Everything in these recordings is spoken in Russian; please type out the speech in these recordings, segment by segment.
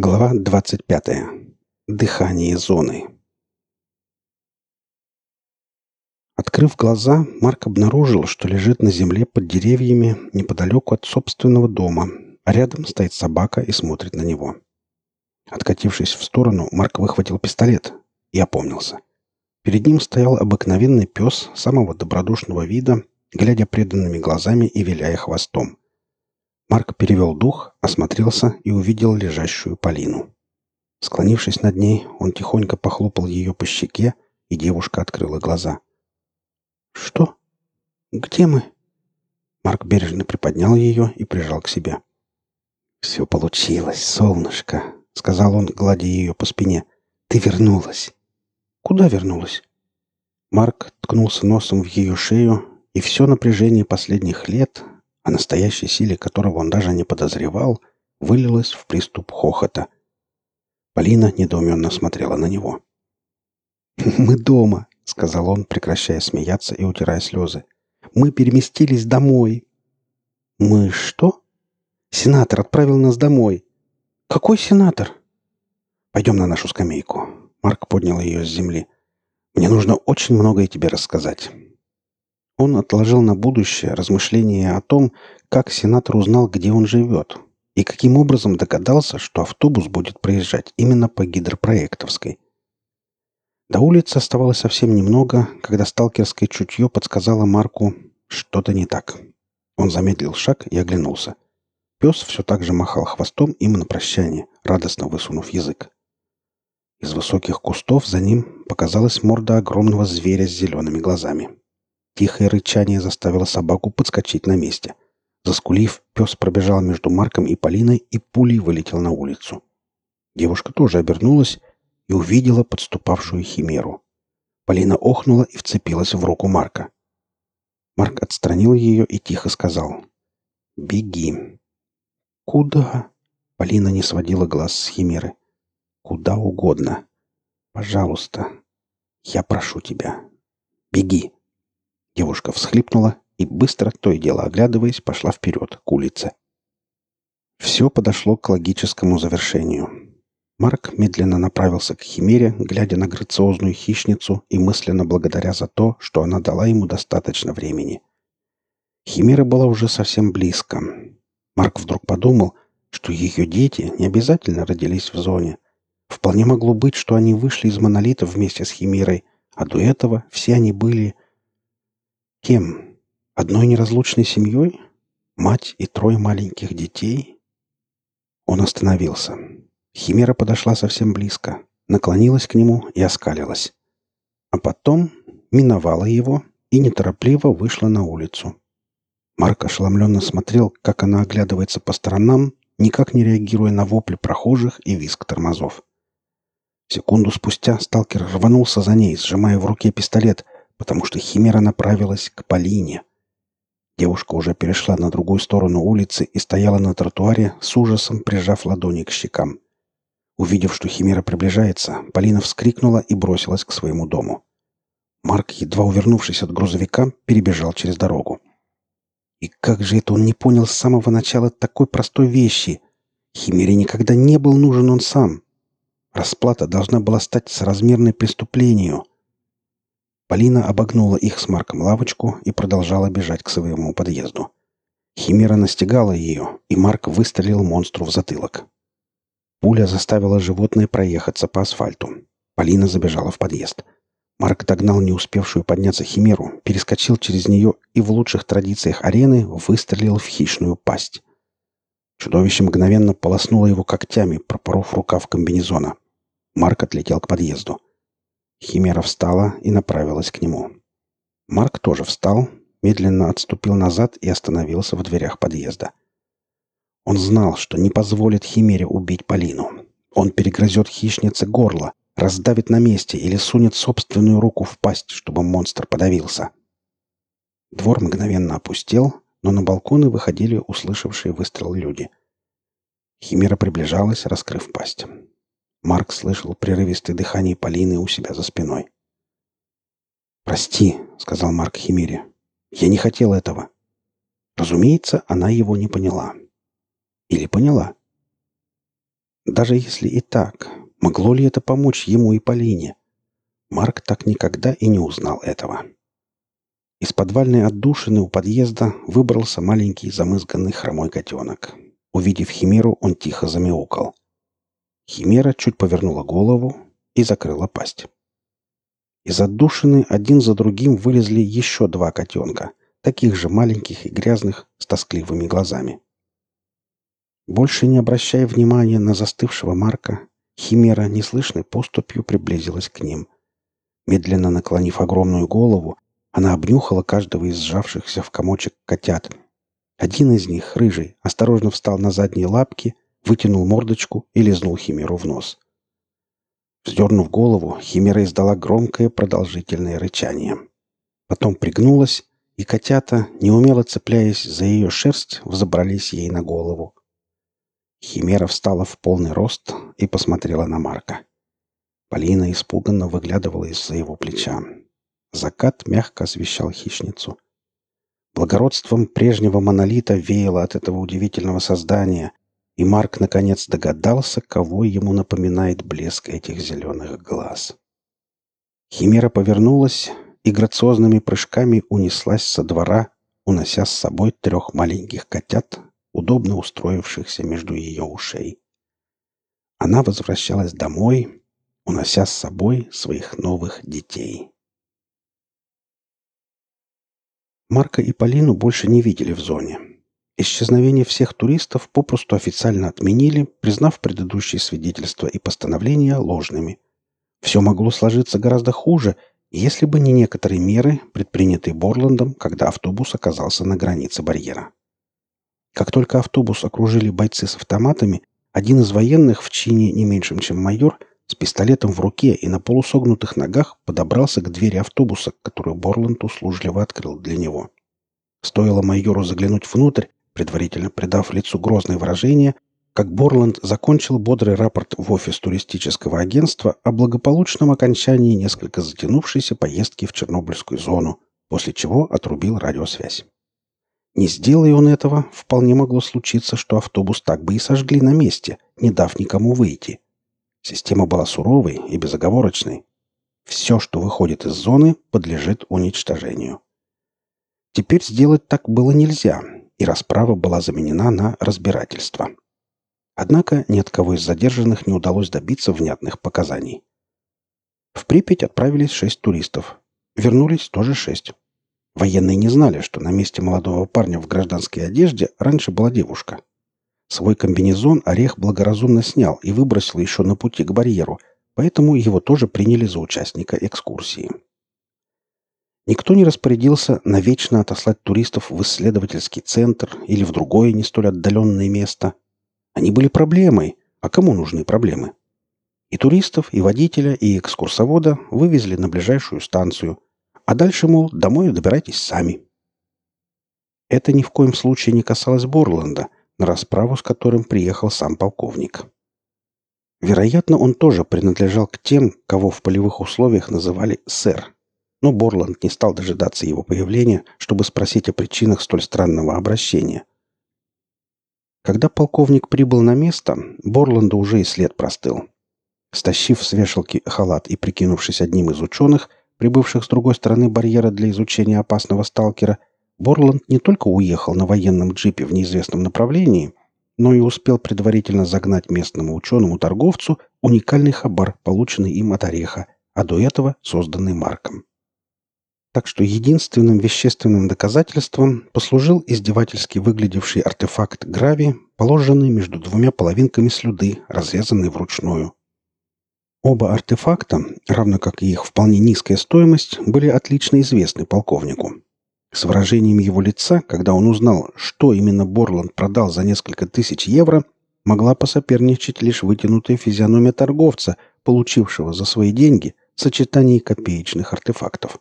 Глава 25. Дыхание зоны. Открыв глаза, Марк обнаружил, что лежит на земле под деревьями неподалеку от собственного дома, а рядом стоит собака и смотрит на него. Откатившись в сторону, Марк выхватил пистолет и опомнился. Перед ним стоял обыкновенный пес самого добродушного вида, глядя преданными глазами и виляя хвостом. Марк перевел дух, осмотрелся и увидел лежащую Полину. Склонившись над ней, он тихонько похлопал ее по щеке, и девушка открыла глаза. «Что? Где мы?» Марк бережно приподнял ее и прижал к себе. «Все получилось, солнышко», — сказал он, гладя ее по спине. «Ты вернулась». «Куда вернулась?» Марк ткнулся носом в ее шею, и все напряжение последних лет, о настоящей силе которого он даже не подозревал, вылилось в приступ хохота. Полина недоуменно смотрела на него. «Мы дома», — сказал он, прекращая смеяться и утирая слезы. «Мы переместились домой». «Мы что?» «Сенатор отправил нас домой». «Какой сенатор?» «Пойдем на нашу скамейку». Марк поднял ее с земли. «Мне нужно очень многое тебе рассказать. Он отложил на будущее размышления о том, как сенатор узнал, где он живет, и каким образом догадался, что автобус будет проезжать именно по гидропроектовской. До улицы оставалось совсем немного, когда сталкерское чутье подсказало Марку что-то не так. Он замедлил шаг и оглянулся. Пес все так же махал хвостом им на прощание, радостно высунув язык. Из высоких кустов за ним показалась морда огромного зверя с зелеными глазами. Тихое рычание заставило собаку подскочить на месте. Заскулив, пес пробежал между Марком и Полиной и пулей вылетел на улицу. Девушка тоже обернулась и увидела подступавшую химеру. Полина охнула и вцепилась в руку Марка. Марк отстранил ее и тихо сказал «Беги». «Куда?» Полина не сводила глаз с химеры. «Куда угодно. Пожалуйста, я прошу тебя. Беги». Девушка всхлипнула и быстро, то и дело оглядываясь, пошла вперед, к улице. Все подошло к логическому завершению. Марк медленно направился к Химере, глядя на грациозную хищницу и мысленно благодаря за то, что она дала ему достаточно времени. Химера была уже совсем близко. Марк вдруг подумал, что ее дети не обязательно родились в зоне. Вполне могло быть, что они вышли из монолита вместе с Химерой, а до этого все они были Кем? Одной неразлучной семьей? Мать и трое маленьких детей? Он остановился. Химера подошла совсем близко, наклонилась к нему и оскалилась. А потом миновала его и неторопливо вышла на улицу. Марк ошеломленно смотрел, как она оглядывается по сторонам, никак не реагируя на вопли прохожих и визг тормозов. Секунду спустя сталкер рванулся за ней, сжимая в руке пистолет — потому что Химера направилась к Полине. Девушка уже перешла на другую сторону улицы и стояла на тротуаре, с ужасом прижав ладони к щекам. Увидев, что Химера приближается, Полина вскрикнула и бросилась к своему дому. Марк, едва увернувшись от грузовика, перебежал через дорогу. И как же это он не понял с самого начала такой простой вещи? Химере никогда не был нужен он сам. Расплата должна была стать соразмерной преступлению — Полина обогнула их с Марком лавочку и продолжала бежать к своему подъезду. Химера настигала ее, и Марк выстрелил монстру в затылок. Пуля заставила животное проехаться по асфальту. Полина забежала в подъезд. Марк догнал не успевшую подняться химеру, перескочил через нее и в лучших традициях арены выстрелил в хищную пасть. Чудовище мгновенно полоснуло его когтями, пропоров рукав комбинезона. Марк отлетел к подъезду. Химера встала и направилась к нему. Марк тоже встал, медленно отступил назад и остановился в дверях подъезда. Он знал, что не позволит Химере убить Полину. Он перегрызет хищнице горло, раздавит на месте или сунет собственную руку в пасть, чтобы монстр подавился. Двор мгновенно опустел, но на балконы выходили услышавшие выстрел люди. Химера приближалась, раскрыв пасть. Марк слышал прерывистое дыхание Полины у себя за спиной. «Прости», — сказал Марк Химере. «Я не хотел этого». Разумеется, она его не поняла. Или поняла. Даже если и так, могло ли это помочь ему и Полине? Марк так никогда и не узнал этого. Из подвальной отдушины у подъезда выбрался маленький замызганный хромой котенок. Увидев Химеру, он тихо замяукал. Химера чуть повернула голову и закрыла пасть. Из отдушины один за другим вылезли еще два котенка, таких же маленьких и грязных, с тоскливыми глазами. Больше не обращая внимания на застывшего Марка, Химера неслышной поступью приблизилась к ним. Медленно наклонив огромную голову, она обнюхала каждого из сжавшихся в комочек котят. Один из них, рыжий, осторожно встал на задние лапки, вытянул мордочку и лизнул Химеру в нос. Вздернув голову, Химера издала громкое продолжительное рычание. Потом пригнулась, и котята, неумело цепляясь за ее шерсть, взобрались ей на голову. Химера встала в полный рост и посмотрела на Марка. Полина испуганно выглядывала из-за его плеча. Закат мягко освещал хищницу. Благородством прежнего монолита веяло от этого удивительного создания, и Марк наконец догадался, кого ему напоминает блеск этих зеленых глаз. Химера повернулась и грациозными прыжками унеслась со двора, унося с собой трех маленьких котят, удобно устроившихся между ее ушей. Она возвращалась домой, унося с собой своих новых детей. Марка и Полину больше не видели в зоне. Исчезновение всех туристов попросту официально отменили, признав предыдущие свидетельства и постановления ложными. Все могло сложиться гораздо хуже, если бы не некоторые меры, предпринятые Борландом, когда автобус оказался на границе барьера. Как только автобус окружили бойцы с автоматами, один из военных в чине не меньшем, чем майор, с пистолетом в руке и на полусогнутых ногах подобрался к двери автобуса, которую Борланд услужливо открыл для него. Стоило майору заглянуть внутрь, предварительно придав лицу грозное выражение, как Борланд закончил бодрый рапорт в офис туристического агентства о благополучном окончании несколько затянувшейся поездки в Чернобыльскую зону, после чего отрубил радиосвязь. Не сделая он этого, вполне могло случиться, что автобус так бы и сожгли на месте, не дав никому выйти. Система была суровой и безоговорочной. Все, что выходит из зоны, подлежит уничтожению. Теперь сделать так было нельзя, и расправа была заменена на разбирательство. Однако ни от кого из задержанных не удалось добиться внятных показаний. В Припять отправились шесть туристов. Вернулись тоже шесть. Военные не знали, что на месте молодого парня в гражданской одежде раньше была девушка. Свой комбинезон Орех благоразумно снял и выбросил еще на пути к барьеру, поэтому его тоже приняли за участника экскурсии. Никто не распорядился навечно отослать туристов в исследовательский центр или в другое не столь отдаленное место. Они были проблемой, а кому нужны проблемы? И туристов, и водителя, и экскурсовода вывезли на ближайшую станцию – а дальше, мол, домой добирайтесь сами. Это ни в коем случае не касалось Борланда, на расправу с которым приехал сам полковник. Вероятно, он тоже принадлежал к тем, кого в полевых условиях называли «сэр». Но Борланд не стал дожидаться его появления, чтобы спросить о причинах столь странного обращения. Когда полковник прибыл на место, Борланда уже и след простыл. Стащив с вешалки халат и прикинувшись одним из ученых, прибывших с другой стороны барьера для изучения опасного сталкера, Борланд не только уехал на военном джипе в неизвестном направлении, но и успел предварительно загнать местному ученому-торговцу уникальный хабар, полученный им от Ореха, а до этого созданный Марком. Так что единственным вещественным доказательством послужил издевательски выглядевший артефакт грави, положенный между двумя половинками слюды, разрезанный вручную. Оба артефакта, равно как и их вполне низкая стоимость, были отлично известны полковнику. С выражением его лица, когда он узнал, что именно Борланд продал за несколько тысяч евро, могла посоперничать лишь вытянутая физиономия торговца, получившего за свои деньги сочетание копеечных артефактов.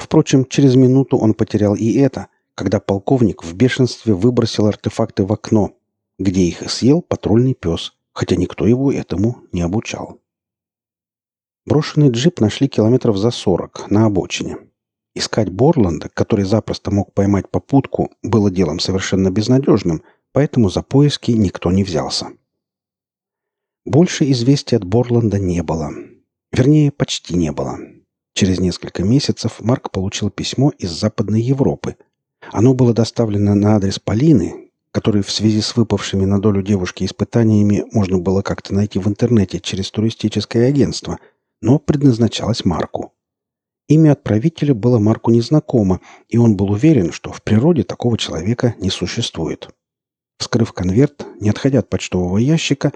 Впрочем, через минуту он потерял и это, когда полковник в бешенстве выбросил артефакты в окно, где их съел патрульный пес, хотя никто его этому не обучал. Брошенный джип нашли километров за сорок на обочине. Искать Борланда, который запросто мог поймать попутку, было делом совершенно безнадежным, поэтому за поиски никто не взялся. Больше известий от Борланда не было. Вернее, почти не было. Через несколько месяцев Марк получил письмо из Западной Европы. Оно было доставлено на адрес Полины, который в связи с выпавшими на долю девушки испытаниями можно было как-то найти в интернете через туристическое агентство, но предназначалось Марку. Имя отправителя было Марку незнакомо, и он был уверен, что в природе такого человека не существует. Вскрыв конверт, не отходя от почтового ящика,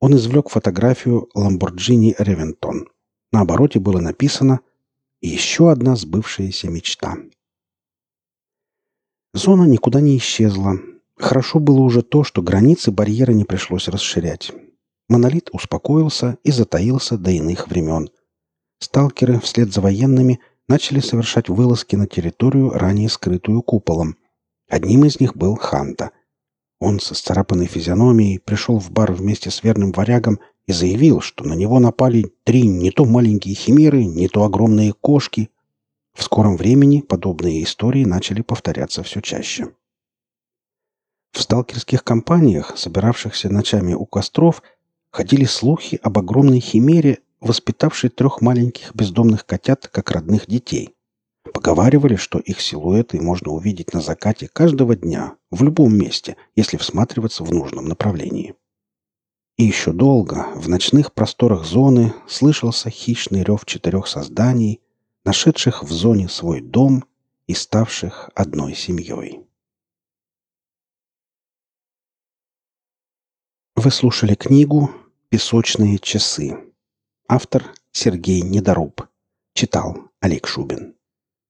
он извлек фотографию Lamborghini Ревентон. На обороте было написано «Еще одна сбывшаяся мечта». Зона никуда не исчезла. Хорошо было уже то, что границы барьера не пришлось расширять. Монолит успокоился и затаился до иных времен. Сталкеры вслед за военными начали совершать вылазки на территорию, ранее скрытую куполом. Одним из них был Ханта. Он со сцарапанной физиономией пришел в бар вместе с верным варягом и заявил, что на него напали три не то маленькие химеры, не то огромные кошки. В скором времени подобные истории начали повторяться все чаще. В сталкерских компаниях, собиравшихся ночами у костров, ходили слухи об огромной химере, воспитавшей трех маленьких бездомных котят как родных детей. Поговаривали, что их силуэты можно увидеть на закате каждого дня, в любом месте, если всматриваться в нужном направлении. И еще долго в ночных просторах зоны слышался хищный рев четырех созданий, нашедших в зоне свой дом и ставших одной семьей. Вы слушали книгу «Песочные часы». Автор Сергей Недоруб. Читал Олег Шубин.